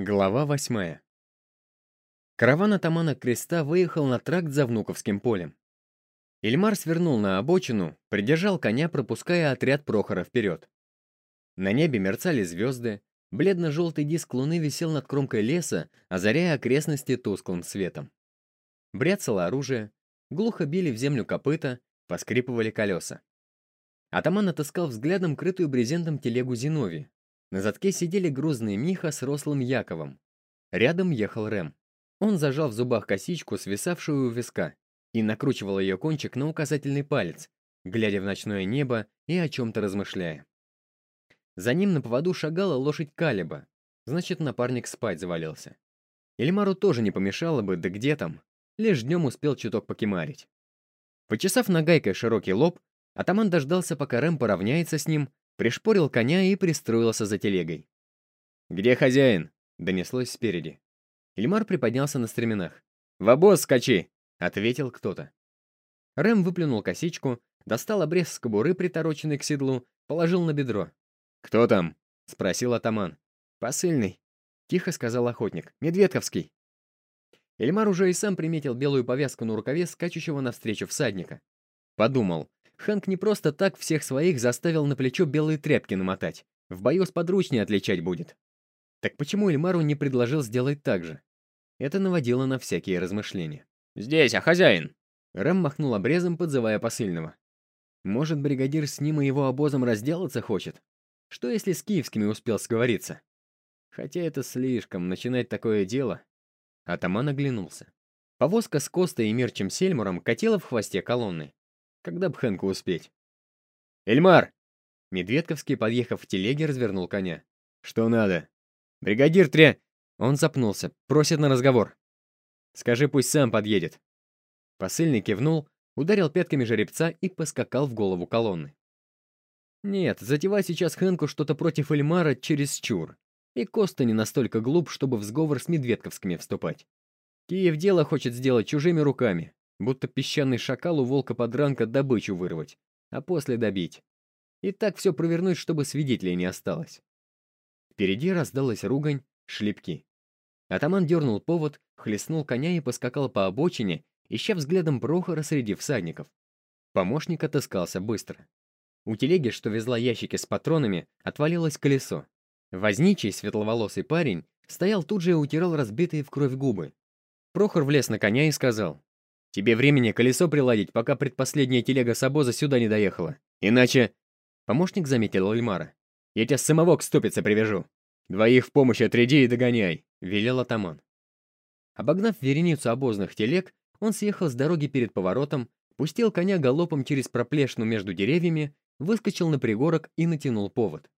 Глава восьмая. Караван атамана Креста выехал на тракт за Внуковским полем. Ильмар свернул на обочину, придержал коня, пропуская отряд Прохора вперед. На небе мерцали звезды, бледно-желтый диск луны висел над кромкой леса, озаряя окрестности тусклым светом. Бряцало оружие, глухо били в землю копыта, поскрипывали колеса. Атаман отыскал взглядом крытую брезентом телегу Зиновия. На задке сидели грузные Миха с рослым Яковом. Рядом ехал Рэм. Он зажал в зубах косичку, свисавшую у виска, и накручивал ее кончик на указательный палец, глядя в ночное небо и о чем-то размышляя. За ним на поводу шагала лошадь Калиба, значит, напарник спать завалился. Эльмару тоже не помешало бы, да где там, лишь днем успел чуток покемарить. Почесав нагайкой широкий лоб, атаман дождался, пока Рэм поравняется с ним, пришпорил коня и пристроился за телегой. «Где хозяин?» — донеслось спереди. Ильмар приподнялся на стременах. «В обоз скачи!» — ответил кто-то. Рэм выплюнул косичку, достал обрез с кобуры, притороченный к седлу, положил на бедро. «Кто там?» — спросил атаман. «Посыльный», — тихо сказал охотник. «Медведковский». Эльмар уже и сам приметил белую повязку на рукаве скачущего навстречу всадника. Подумал, Хэнк не просто так всех своих заставил на плечо белые тряпки намотать. В бою с подручней отличать будет. Так почему Эльмару не предложил сделать так же? Это наводило на всякие размышления. «Здесь, а хозяин?» Рэм махнул обрезом, подзывая посыльного. Может, бригадир с ним и его обозом разделаться хочет? Что если с киевскими успел сговориться? Хотя это слишком, начинать такое дело. Атаман оглянулся. Повозка с Костой и Мирчем Сельмуром катила в хвосте колонны. Когда б Хэнку успеть? «Эльмар!» Медведковский, подъехав в телеге, развернул коня. «Что надо?» «Бригадир Тре...» Он запнулся, просит на разговор. «Скажи, пусть сам подъедет». Посыльный кивнул, ударил пятками жеребца и поскакал в голову колонны. Нет, затевать сейчас Хэнку что-то против Эльмара через чур. И Коста не настолько глуп, чтобы в сговор с Медведковскими вступать. Киев дело хочет сделать чужими руками, будто песчаный шакал у волка-подранка добычу вырвать, а после добить. И так все провернуть, чтобы свидетелей не осталось. Впереди раздалась ругань, шлепки. Атаман дернул повод, хлестнул коня и поскакал по обочине, ища взглядом Прохора среди всадников. Помощник отыскался быстро. У телеги, что везла ящики с патронами, отвалилось колесо. Возничий, светловолосый парень, стоял тут же и утирал разбитые в кровь губы. Прохор влез на коня и сказал, Тебе времени колесо приладить, пока предпоследняя телега с обоза сюда не доехала. Иначе...» Помощник заметил Альмара. «Я тебя самого к ступице привяжу. Двоих в помощь отряди и догоняй», — велел атаман. Обогнав вереницу обозных телег, он съехал с дороги перед поворотом, пустил коня галопом через проплешну между деревьями, выскочил на пригорок и натянул повод.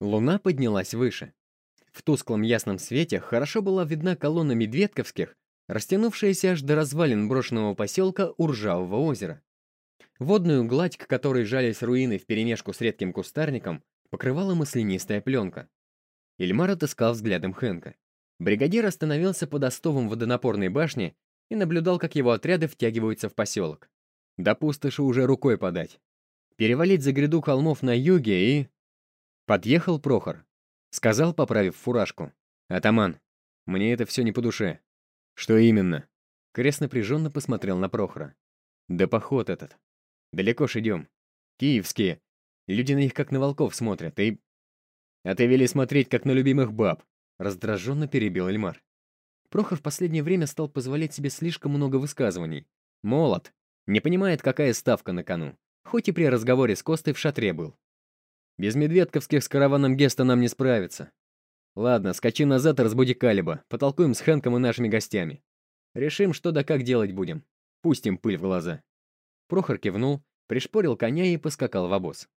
Луна поднялась выше. В тусклом ясном свете хорошо была видна колонна медведковских, растянувшаяся аж до развалин брошенного поселка Уржавого озера. Водную гладь, к которой жались руины вперемешку с редким кустарником, покрывала маслянистая пленка. Ильмар отыскал взглядом Хэнка. Бригадир остановился под остовом водонапорной башни и наблюдал, как его отряды втягиваются в поселок. До пустоши уже рукой подать. Перевалить за гряду холмов на юге и... Подъехал Прохор. Сказал, поправив фуражку. «Атаман, мне это все не по душе. «Что именно?» Крест напряженно посмотрел на Прохора. «Да поход этот. Далеко ж идем. Киевские. Люди на них как на волков смотрят, и...» «А ты вели смотреть, как на любимых баб», — раздраженно перебил Эльмар. Прохор в последнее время стал позволять себе слишком много высказываний. Молод. Не понимает, какая ставка на кону. Хоть и при разговоре с Костой в шатре был. Без медведковских с караваном Геста нам не справиться. Ладно, скачи назад и разбуди Калиба. Потолкуем с Хэнком и нашими гостями. Решим, что да как делать будем. Пустим пыль в глаза. Прохор кивнул, пришпорил коня и поскакал в обоз.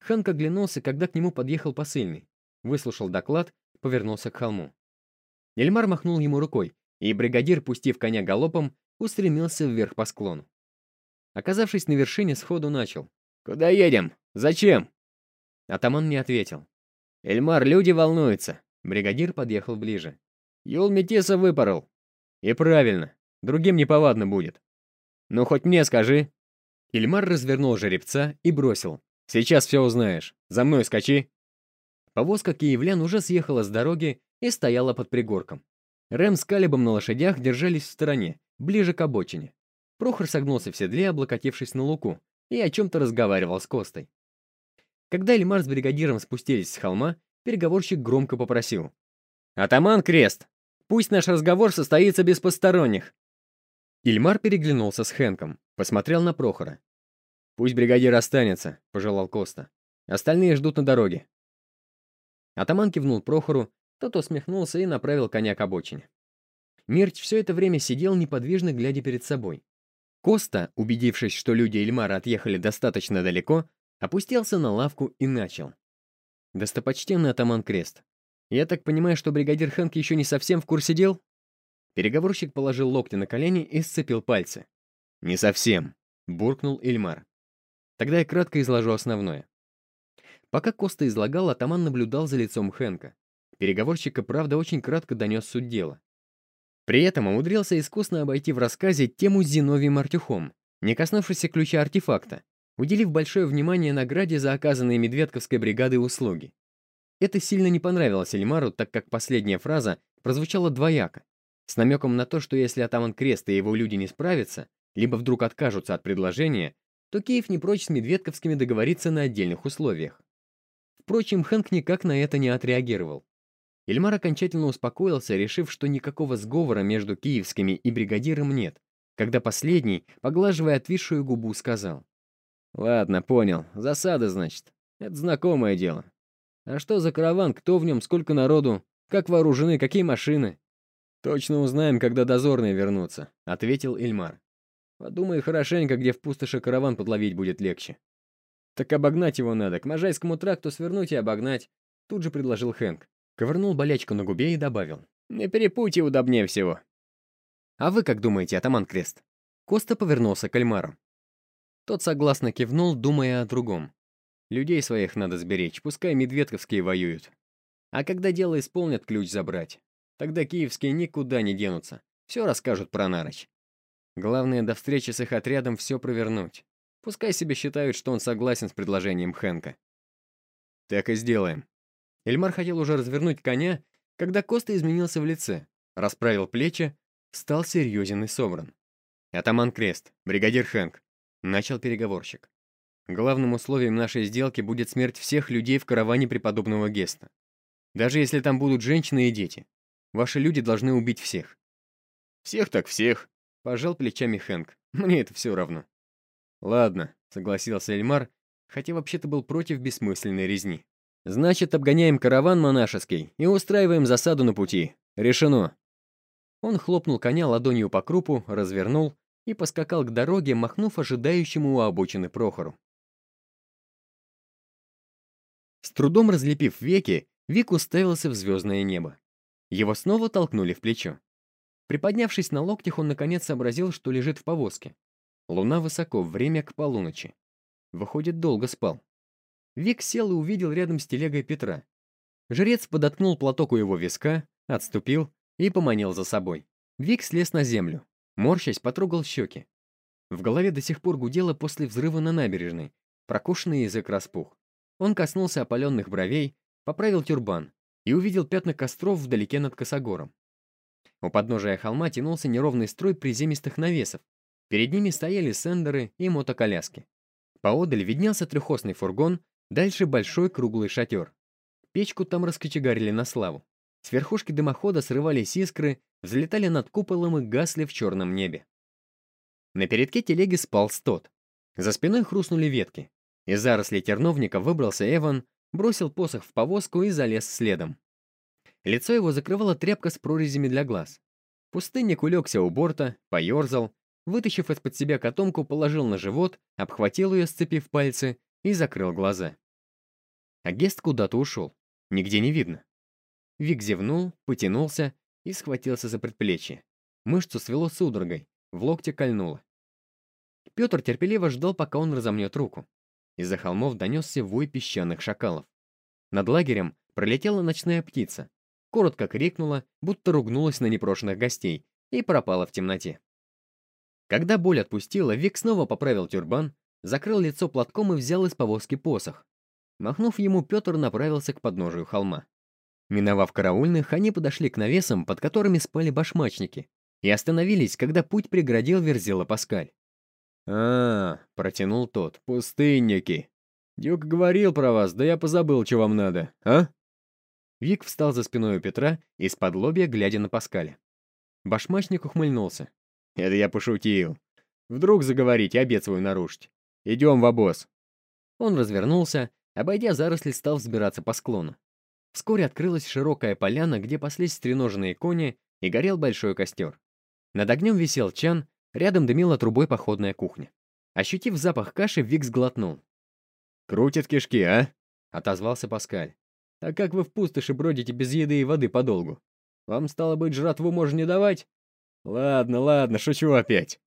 Хэнк оглянулся, когда к нему подъехал посыльный. Выслушал доклад, повернулся к холму. Эльмар махнул ему рукой, и бригадир, пустив коня галопом, устремился вверх по склону. Оказавшись на вершине, сходу начал. «Куда едем? Зачем?» Атаман не ответил. «Эльмар, люди волнуются!» Бригадир подъехал ближе. «Юл Метеса выпорол!» «И правильно, другим неповадно будет!» «Ну, хоть мне скажи!» Ильмар развернул жеребца и бросил. «Сейчас все узнаешь. За мной скачи!» Повозка киевлян уже съехала с дороги и стояла под пригорком. Рэм с Калибом на лошадях держались в стороне, ближе к обочине. Прохор согнулся в седле, облокотившись на луку, и о чем-то разговаривал с Костой. Когда Эльмар с бригадиром спустились с холма, переговорщик громко попросил. «Атаман Крест, пусть наш разговор состоится без посторонних». Ильмар переглянулся с Хэнком, посмотрел на Прохора. «Пусть бригадир останется», — пожелал Коста. «Остальные ждут на дороге». Атаман кивнул Прохору, тот усмехнулся и направил коня к обочине. Мирч все это время сидел неподвижно, глядя перед собой. Коста, убедившись, что люди Эльмара отъехали достаточно далеко, опустился на лавку и начал. «Достопочтенный атаман Крест, я так понимаю, что бригадир Хэнк еще не совсем в курсе дел?» Переговорщик положил локти на колени и сцепил пальцы. «Не совсем», — буркнул Эльмар. «Тогда я кратко изложу основное». Пока Коста излагал, атаман наблюдал за лицом Хэнка. Переговорщик и правда очень кратко донес суть дела. При этом умудрился искусно обойти в рассказе тему с Зиновием Артюхом, не коснувшись ключа артефакта, уделив большое внимание награде за оказанные Медведковской бригадой услуги. Это сильно не понравилось Эльмару, так как последняя фраза прозвучала двояко, с намеком на то, что если атаман Крест и его люди не справятся, либо вдруг откажутся от предложения, то Киев не прочь с Медведковскими договориться на отдельных условиях. Впрочем, Хэнк никак на это не отреагировал. Ильмар окончательно успокоился, решив, что никакого сговора между киевскими и бригадиром нет, когда последний, поглаживая отвисшую губу, сказал. «Ладно, понял. Засада, значит. Это знакомое дело. А что за караван, кто в нем, сколько народу, как вооружены, какие машины?» «Точно узнаем, когда дозорные вернутся», — ответил Ильмар. «Подумай хорошенько, где в пустоши караван подловить будет легче». «Так обогнать его надо, к Можайскому тракту свернуть и обогнать», — тут же предложил Хэнк. Ковырнул болячку на губе и добавил. «На перепутье удобнее всего». «А вы как думаете, атаман Крест?» Коста повернулся к Альмару. Тот согласно кивнул, думая о другом. «Людей своих надо сберечь, пускай медведковские воюют. А когда дело исполнят, ключ забрать. Тогда киевские никуда не денутся, все расскажут про Нарочь. Главное, до встречи с их отрядом все провернуть. Пускай себе считают, что он согласен с предложением Хенка. Так и сделаем. Эльмар хотел уже развернуть коня, когда Коста изменился в лице, расправил плечи, стал серьезен и собран. «Атаман Крест, бригадир Хэнк», — начал переговорщик. «Главным условием нашей сделки будет смерть всех людей в караване преподобного Геста. Даже если там будут женщины и дети. Ваши люди должны убить всех». «Всех так всех», — пожал плечами Хэнк. «Мне это все равно». «Ладно», — согласился Эльмар, хотя вообще-то был против бессмысленной резни. Значит, обгоняем караван монашеский и устраиваем засаду на пути. Решено. Он хлопнул коня ладонью по крупу, развернул и поскакал к дороге, махнув ожидающему у обочины Прохору. С трудом разлепив веки, Вик уставился в звездное небо. Его снова толкнули в плечо. Приподнявшись на локтях, он наконец сообразил, что лежит в повозке. Луна высоко, время к полуночи. Выходит, долго спал. Вик сел и увидел рядом с телегой Петра. Жрец подоткнул платок у его виска, отступил и поманил за собой. Вик слез на землю. Морщась, потрогал щеки. В голове до сих пор гудело после взрыва на набережной. Прокушенный язык распух. Он коснулся опаленных бровей, поправил тюрбан и увидел пятна костров вдалеке над косогором. У подножия холма тянулся неровный строй приземистых навесов. Перед ними стояли сендеры и мотоколяски. Поодаль виднелся трехосный фургон Дальше большой круглый шатер. Печку там раскочегарили на славу. С верхушки дымохода срывались искры, взлетали над куполом и гасли в черном небе. На передке телеги спал стот. За спиной хрустнули ветки. Из зарослей терновника выбрался Эван, бросил посох в повозку и залез следом. Лицо его закрывала тряпка с прорезями для глаз. Пустынник улегся у борта, поерзал, вытащив из-под себя котомку, положил на живот, обхватил ее, сцепив пальцы, и закрыл глаза. А Гест куда-то ушел. Нигде не видно. Вик зевнул, потянулся и схватился за предплечье. Мышцу свело судорогой, в локте кольнуло. Петр терпеливо ждал, пока он разомнет руку. Из-за холмов донесся вой песчаных шакалов. Над лагерем пролетела ночная птица. Коротко крикнула, будто ругнулась на непрошенных гостей, и пропала в темноте. Когда боль отпустила, Вик снова поправил тюрбан, закрыл лицо платком и взял из повозки посох. Махнув ему, Петр направился к подножию холма. Миновав караульных, они подошли к навесам, под которыми спали башмачники, и остановились, когда путь преградил Верзила Паскаль. «А, — протянул тот, — пустынники. Дюк говорил про вас, да я позабыл, что вам надо, а?» Вик встал за спиной у Петра, из-под лобья глядя на Паскаля. Башмачник ухмыльнулся. «Это я пошутил. Вдруг заговорите, обед свой нарушить. Идем в обоз». Он развернулся, обойдя заросли, стал взбираться по склону. Вскоре открылась широкая поляна, где паслись стреноженные кони, и горел большой костер. Над огнем висел чан, рядом дымила трубой походная кухня. Ощутив запах каши, Вик сглотнул. «Крутит кишки, а?» — отозвался Паскаль. «А как вы в пустоши бродите без еды и воды подолгу? Вам, стало быть, жратву можно не давать?» «Ладно, ладно, шучу опять».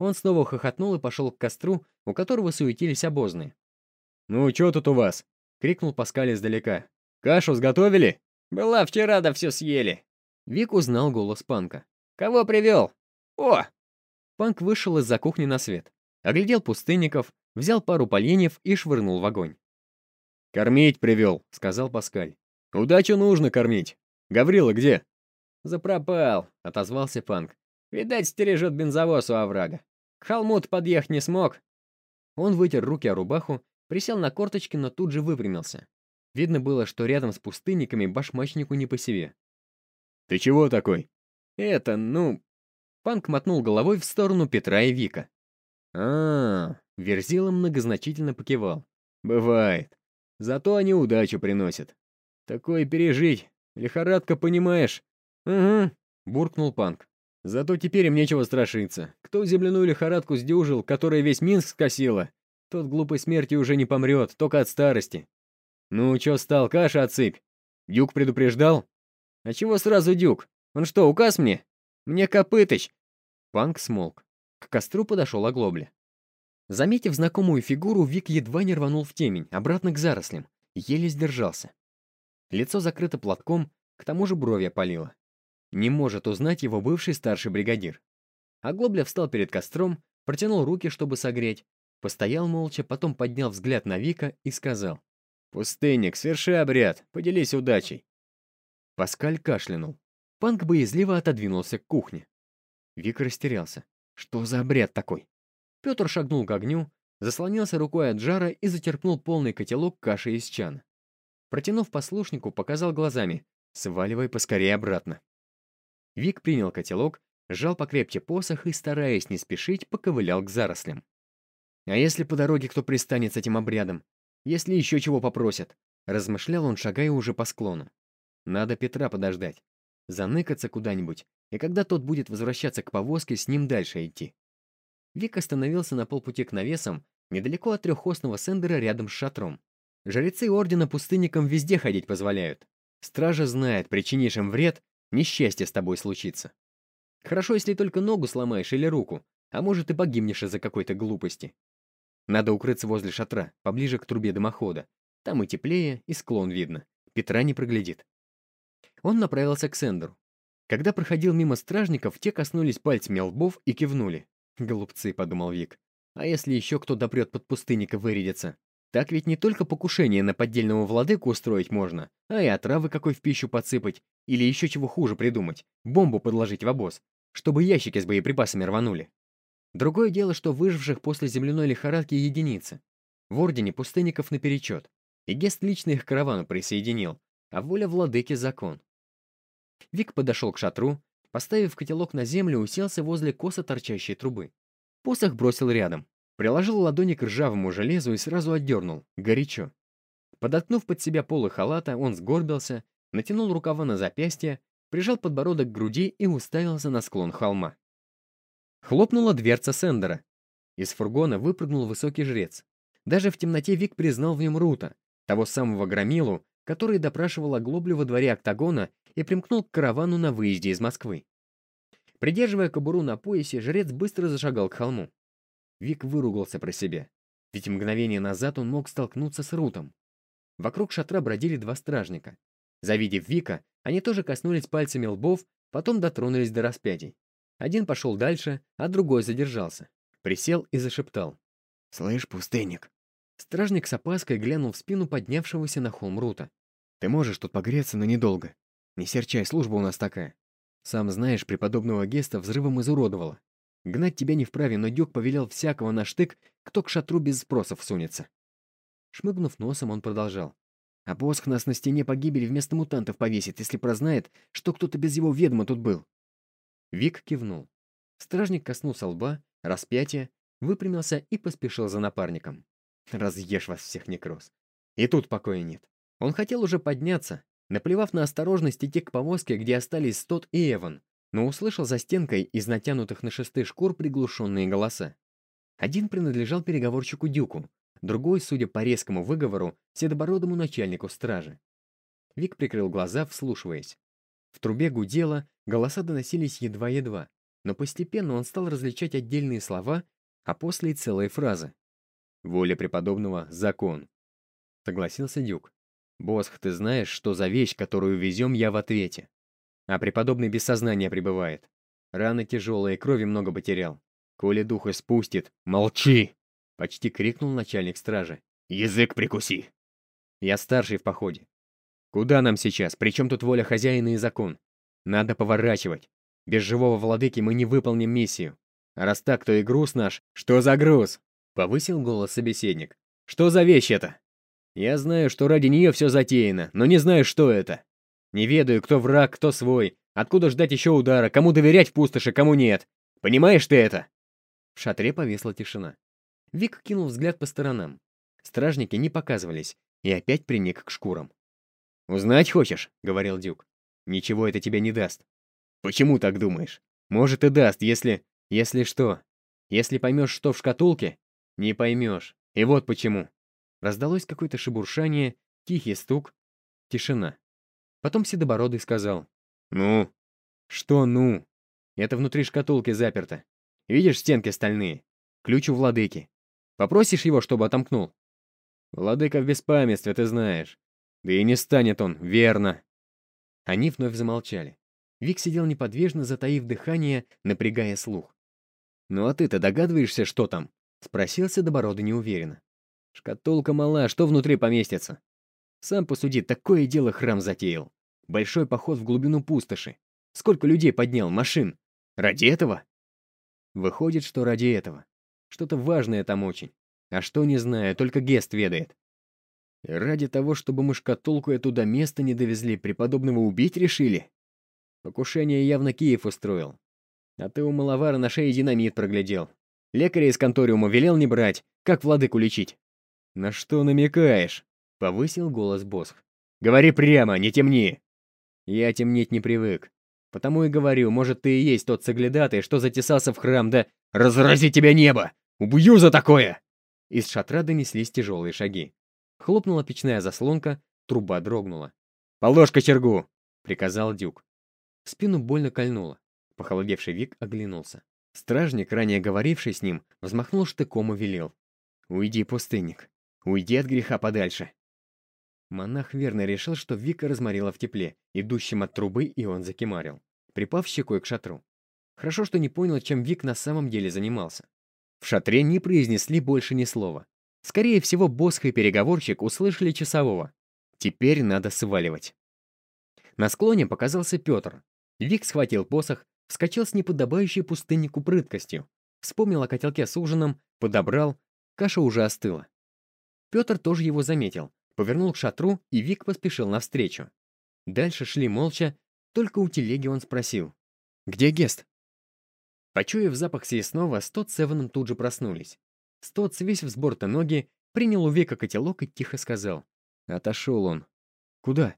Он снова хохотнул и пошел к костру, у которого суетились обозные. «Ну, что тут у вас?» — крикнул Паскаль издалека. «Кашу сготовили?» «Была вчера, да все съели». Вик узнал голос Панка. «Кого привел?» «О!» Панк вышел из-за кухни на свет, оглядел пустынников, взял пару поленьев и швырнул в огонь. «Кормить привел», — сказал Паскаль. «Удачу нужно кормить. Гаврила где?» «Запропал», — отозвался Панк. «Видать, стережет бензовоз у оврага. К холму подъехать не смог». Он вытер руки о рубаху, присел на корточки, но тут же выпрямился. Видно было, что рядом с пустынниками башмачнику не по себе. «Ты чего такой?» «Это, ну...» Панк мотнул головой в сторону Петра и Вика. а, -а, -а Верзила многозначительно покивал. «Бывает. Зато они удачу приносят. Такое пережить. Лихорадка, понимаешь?» «Угу», — буркнул Панк. «Зато теперь им нечего страшиться. Кто земляную лихорадку сдюжил, которая весь Минск скосила, тот глупой смерти уже не помрет, только от старости. Ну, чё стал, каша отсыпь? Дюк предупреждал? А чего сразу Дюк? Он что, указ мне? Мне Копытыч!» Панк смолк. К костру подошел оглобля. Заметив знакомую фигуру, Вик едва не рванул в темень, обратно к зарослям. Еле сдержался. Лицо закрыто платком, к тому же брови опалило. Не может узнать его бывший старший бригадир. Оглобля встал перед костром, протянул руки, чтобы согреть, постоял молча, потом поднял взгляд на Вика и сказал. «Пустынник, сверши обряд, поделись удачей». Паскаль кашлянул. Панк боязливо отодвинулся к кухне. Вик растерялся. Что за обряд такой? Петр шагнул к огню, заслонился рукой от жара и затерпнул полный котелок каши из чана. Протянув послушнику, показал глазами. «Сваливай поскорее обратно». Вик принял котелок, сжал покрепче посох и, стараясь не спешить, поковылял к зарослям. «А если по дороге кто пристанет с этим обрядом? Если еще чего попросят?» Размышлял он, шагая уже по склону. «Надо Петра подождать. Заныкаться куда-нибудь, и когда тот будет возвращаться к повозке, с ним дальше идти». Вик остановился на полпути к навесам, недалеко от трехосного сендера рядом с шатром. Жрецы Ордена пустынникам везде ходить позволяют. Стража знает, причинишь им вред, несчастье с тобой случится. Хорошо, если только ногу сломаешь или руку, а может и погибнешь из-за какой-то глупости. Надо укрыться возле шатра, поближе к трубе дымохода. Там и теплее, и склон видно. Петра не проглядит. Он направился к Сендеру. Когда проходил мимо стражников, те коснулись пальцами лбов и кивнули. «Голубцы», — подумал Вик. «А если еще кто допрет под пустынника вырядится? Так ведь не только покушение на поддельного владыку устроить можно, а и отравы какой в пищу подсыпать, или еще чего хуже придумать, бомбу подложить в обоз, чтобы ящики с боеприпасами рванули. Другое дело, что выживших после земляной лихорадки единицы. В Ордене пустынников наперечет, и Гест лично их к каравану присоединил, а воля владыки — закон. Вик подошел к шатру, поставив котелок на землю, уселся возле косо торчащей трубы. Посох бросил рядом, приложил ладони к ржавому железу и сразу отдернул. Горячо. Подоткнув под себя полы халата, он сгорбился, натянул рукава на запястье, прижал подбородок к груди и уставился на склон холма. Хлопнула дверца Сендера. Из фургона выпрыгнул высокий жрец. Даже в темноте Вик признал в нем Рута, того самого громилу, который допрашивал оглоблю во дворе октагона и примкнул к каравану на выезде из Москвы. Придерживая кобуру на поясе, жрец быстро зашагал к холму. Вик выругался про себя, ведь мгновение назад он мог столкнуться с Рутом. Вокруг шатра бродили два стражника. Завидев Вика, они тоже коснулись пальцами лбов, потом дотронулись до распятий. Один пошел дальше, а другой задержался. Присел и зашептал. «Слышь, пустынник!» Стражник с опаской глянул в спину поднявшегося на холм Рута. Ты можешь тут погреться, но недолго. Не серчай, служба у нас такая. Сам знаешь, преподобного Геста взрывом изуродовало. Гнать тебя не вправе, но Дюк повелел всякого на штык, кто к шатру без спросов сунется. Шмыгнув носом, он продолжал. А Босх нас на стене погибели вместо мутантов повесит, если прознает, что кто-то без его ведома тут был. Вик кивнул. Стражник коснулся лба, распятия, выпрямился и поспешил за напарником. Разъешь вас всех, некроз. И тут покоя нет. Он хотел уже подняться, наплевав на осторожность идти к повозке, где остались Стот и Эван, но услышал за стенкой из натянутых на шесты шкур приглушенные голоса. Один принадлежал переговорщику Дюку, другой, судя по резкому выговору, седобородому начальнику стражи. Вик прикрыл глаза, вслушиваясь. В трубе гудело, голоса доносились едва-едва, но постепенно он стал различать отдельные слова, а после и целые фразы. «Воля преподобного — закон», — согласился Дюк. «Босх, ты знаешь, что за вещь, которую везем, я в ответе. А преподобный без сознания пребывает. Раны тяжелые, крови много потерял. Коли дух испустит, молчи!» Почти крикнул начальник стражи. «Язык прикуси!» «Я старший в походе. Куда нам сейчас? Причем тут воля хозяина и закон? Надо поворачивать. Без живого владыки мы не выполним миссию. А раз так, то и груз наш. Что за груз?» Повысил голос собеседник. «Что за вещь это?» «Я знаю, что ради нее все затеяно, но не знаю, что это. Не ведаю, кто враг, кто свой. Откуда ждать еще удара, кому доверять в пустоши, кому нет. Понимаешь ты это?» В шатре повисла тишина. Вик кинул взгляд по сторонам. Стражники не показывались, и опять приник к шкурам. «Узнать хочешь?» — говорил Дюк. «Ничего это тебе не даст». «Почему так думаешь? Может, и даст, если... Если что? Если поймешь, что в шкатулке? Не поймешь. И вот почему». Раздалось какое-то шебуршание, тихий стук, тишина. Потом Седобородый сказал. «Ну?» «Что «ну?» Это внутри шкатулки заперто. Видишь стенки стальные? Ключ у владыки. Попросишь его, чтобы отомкнул? Владыка в беспамятстве, ты знаешь. Да и не станет он, верно. Они вновь замолчали. Вик сидел неподвижно, затаив дыхание, напрягая слух. «Ну а ты-то догадываешься, что там?» — спросил Седобородый неуверенно. «Шкатулка мала, что внутри поместится?» «Сам посуди, такое дело храм затеял. Большой поход в глубину пустоши. Сколько людей поднял, машин? Ради этого?» Выходит, что ради этого. Что-то важное там очень. А что, не знаю, только Гест ведает. Ради того, чтобы мы шкатулку эту до места не довезли, преподобного убить решили? Покушение явно Киев устроил. А ты у маловара на шее динамит проглядел. Лекаря из конториума велел не брать. Как владыку лечить? На что намекаешь? Повысил голос Босх. Говори прямо, не темни. Я темнеть не привык. Потому и говорю, может, ты и есть тот соглядатый, что затесался в храм, да разрази тебя небо! Убью за такое!» Из шатра донеслись тяжелые шаги. Хлопнула печная заслонка, труба дрогнула. «Положь кочергу!» — приказал Дюк. В спину больно кольнуло. Похолодевший Вик оглянулся. Стражник, ранее говоривший с ним, взмахнул штыком и велел. «Уйди, пустынник. Уйди от греха подальше». Монах верно решил, что Вика разморила в тепле, идущем от трубы, и он закимарил, припав щекой к шатру. Хорошо, что не понял, чем Вик на самом деле занимался. В шатре не произнесли больше ни слова. Скорее всего, Босх и переговорщик услышали часового. Теперь надо сваливать. На склоне показался Петр. Вик схватил посох, вскочил с неподобающей пустыннику прыткостью, вспомнил о котелке с ужином, подобрал, каша уже остыла. Петр тоже его заметил, повернул к шатру, и Вик поспешил навстречу. Дальше шли молча, только у телеги он спросил. «Где Гест?» Почуяв запах съестного, Стот с тут же проснулись. Стот, свесив с борта ноги, принял у века котелок и тихо сказал. Отошел он. «Куда?»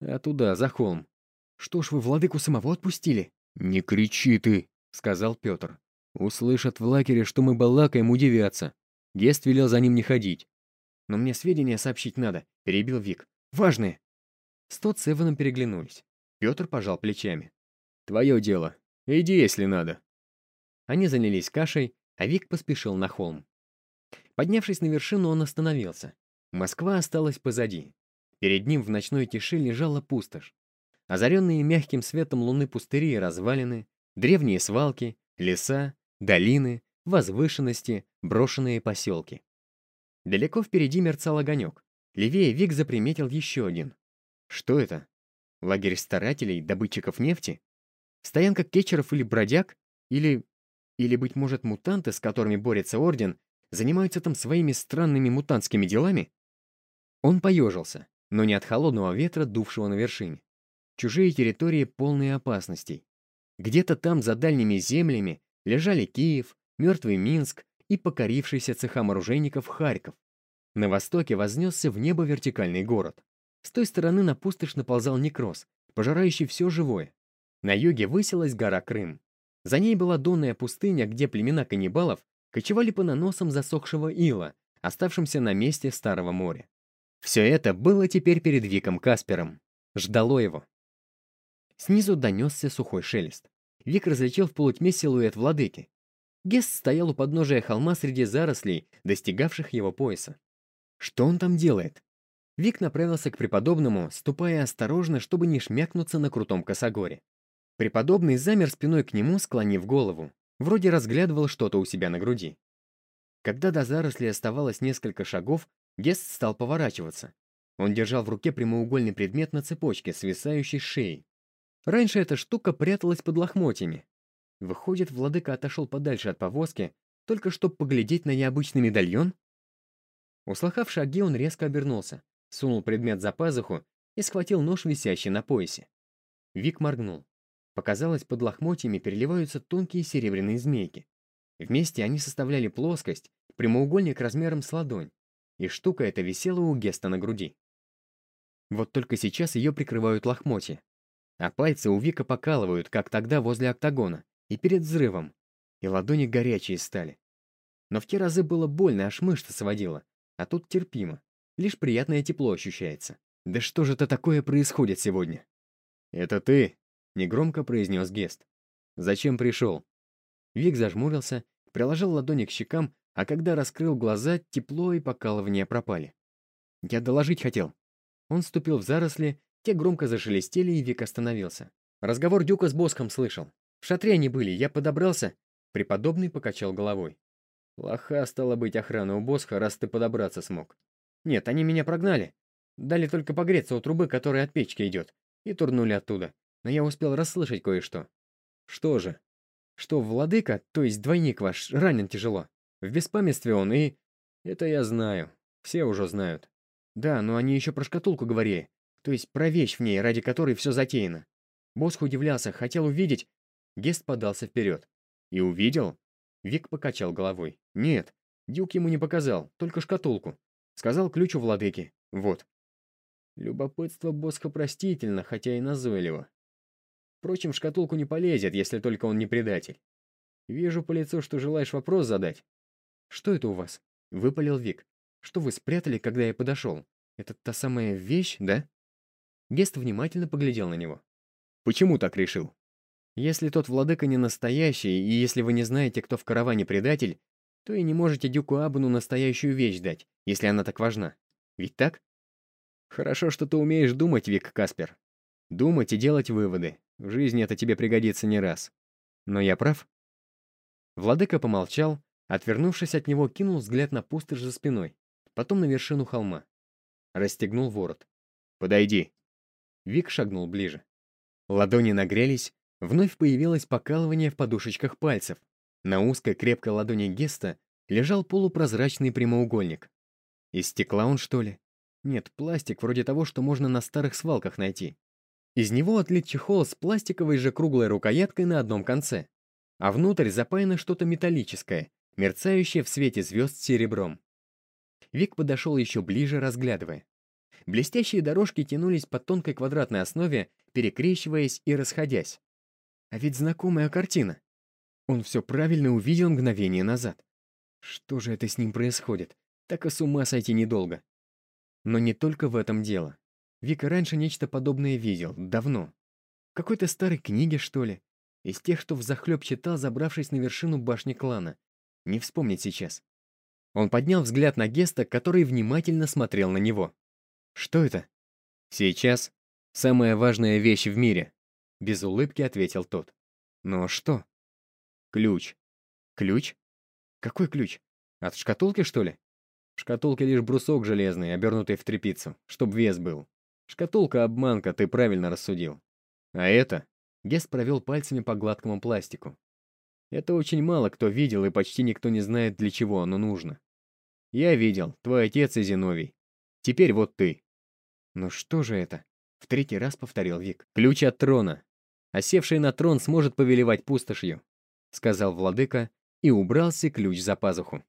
«А туда, за холм». «Что ж вы владыку самого отпустили?» «Не кричи ты», — сказал Петр. «Услышат в лагере, что мы балакаем, удивятся. Гест велел за ним не ходить». «Но мне сведения сообщить надо», — перебил Вик. «Важные». Стот с Эваном переглянулись. Петр пожал плечами. «Твое дело. Иди, если надо». Они занялись кашей, а Вик поспешил на холм. Поднявшись на вершину, он остановился. Москва осталась позади. Перед ним в ночной тиши лежала пустошь. Озаренные мягким светом луны пустыри и развалины, древние свалки, леса, долины, возвышенности, брошенные поселки. Далеко впереди мерцал огонек. Левее Вик заприметил еще один. Что это? Лагерь старателей, добытчиков нефти? Стоянка кетчеров или бродяг? Или... Или, быть может, мутанты, с которыми борется Орден, занимаются там своими странными мутантскими делами? Он поежился, но не от холодного ветра, дувшего на вершине. Чужие территории полные опасностей. Где-то там, за дальними землями, лежали Киев, мертвый Минск и покорившийся цехам оружейников Харьков. На востоке вознесся в небо вертикальный город. С той стороны на пустошь наползал некроз, пожирающий все живое. На юге высилась гора Крым. За ней была донная пустыня, где племена каннибалов кочевали по наносам засохшего ила, оставшимся на месте Старого моря. Все это было теперь перед Виком Каспером. Ждало его. Снизу донесся сухой шелест. Вик различил в полутьме силуэт владыки. Гест стоял у подножия холма среди зарослей, достигавших его пояса. Что он там делает? Вик направился к преподобному, ступая осторожно, чтобы не шмякнуться на крутом косогоре. Преподобный замер спиной к нему, склонив голову. Вроде разглядывал что-то у себя на груди. Когда до зарослей оставалось несколько шагов, Гест стал поворачиваться. Он держал в руке прямоугольный предмет на цепочке, свисающей с шеи. Раньше эта штука пряталась под лохмотьями. Выходит, владыка отошел подальше от повозки, только чтобы поглядеть на необычный медальон? Услыхав шаги, он резко обернулся, сунул предмет за пазуху и схватил нож, висящий на поясе. Вик моргнул. Показалось, под лохмотьями переливаются тонкие серебряные змейки. Вместе они составляли плоскость, прямоугольник размером с ладонь, и штука эта висела у Геста на груди. Вот только сейчас ее прикрывают лохмотья. А пальцы у Вика покалывают, как тогда возле октагона, и перед взрывом, и ладони горячие стали. Но в те разы было больно, аж мышцы сводило, а тут терпимо, лишь приятное тепло ощущается. Да что же это такое происходит сегодня? «Это ты?» Негромко произнес Гест. «Зачем пришел?» Вик зажмурился, приложил ладони к щекам, а когда раскрыл глаза, тепло и покалывание пропали. «Я доложить хотел». Он ступил в заросли, те громко зашелестели, и Вик остановился. Разговор Дюка с Боском слышал. В шатре они были, я подобрался. Преподобный покачал головой. Плоха стала быть охрана у Босха, раз ты подобраться смог. Нет, они меня прогнали. Дали только погреться у трубы, которая от печки идет, и турнули оттуда но я успел расслышать кое-что. Что же? Что владыка, то есть двойник ваш, ранен тяжело. В беспамятстве он и... Это я знаю. Все уже знают. Да, но они еще про шкатулку говорили. То есть про вещь в ней, ради которой все затеяно. Босх удивлялся, хотел увидеть. Гест подался вперед. И увидел? Вик покачал головой. Нет, Дюк ему не показал, только шкатулку. Сказал ключ у владыки. Вот. Любопытство Босха простительно, хотя и назойливо. Впрочем, в шкатулку не полезет, если только он не предатель. Вижу по лицу, что желаешь вопрос задать. Что это у вас? Выпалил Вик. Что вы спрятали, когда я подошел? Это та самая вещь, да? Гест внимательно поглядел на него. Почему так решил? Если тот владыка не настоящий, и если вы не знаете, кто в караване предатель, то и не можете Дюку Абану настоящую вещь дать, если она так важна. Ведь так? Хорошо, что ты умеешь думать, Вик Каспер. Думать и делать выводы. В жизни это тебе пригодится не раз. Но я прав?» Владыка помолчал, отвернувшись от него, кинул взгляд на пустошь за спиной, потом на вершину холма. Расстегнул ворот. «Подойди». Вик шагнул ближе. Ладони нагрелись, вновь появилось покалывание в подушечках пальцев. На узкой крепкой ладони Геста лежал полупрозрачный прямоугольник. Из стекла он, что ли? Нет, пластик, вроде того, что можно на старых свалках найти. Из него отлит чехол с пластиковой же круглой рукояткой на одном конце, а внутрь запаяно что-то металлическое, мерцающее в свете звезд серебром. Вик подошел еще ближе, разглядывая. Блестящие дорожки тянулись по тонкой квадратной основе, перекрещиваясь и расходясь. А ведь знакомая картина. Он все правильно увидел мгновение назад. Что же это с ним происходит? Так и с ума сойти недолго. Но не только в этом дело. Вика раньше нечто подобное видел, давно. В какой-то старой книге, что ли? Из тех, что взахлеб читал, забравшись на вершину башни клана. Не вспомнить сейчас. Он поднял взгляд на Геста, который внимательно смотрел на него. «Что это?» «Сейчас самая важная вещь в мире», — без улыбки ответил тот. «Но что?» «Ключ». «Ключ? Какой ключ? От шкатулки, что ли?» «В шкатулке лишь брусок железный, обернутый в тряпицу, чтоб вес был. Шкатулка-обманка, ты правильно рассудил. А это... Гест провел пальцами по гладкому пластику. Это очень мало кто видел, и почти никто не знает, для чего оно нужно. Я видел, твой отец и Зиновий. Теперь вот ты. Ну что же это? В третий раз повторил Вик. Ключ от трона. Осевший на трон сможет повелевать пустошью, сказал владыка и убрался ключ за пазуху.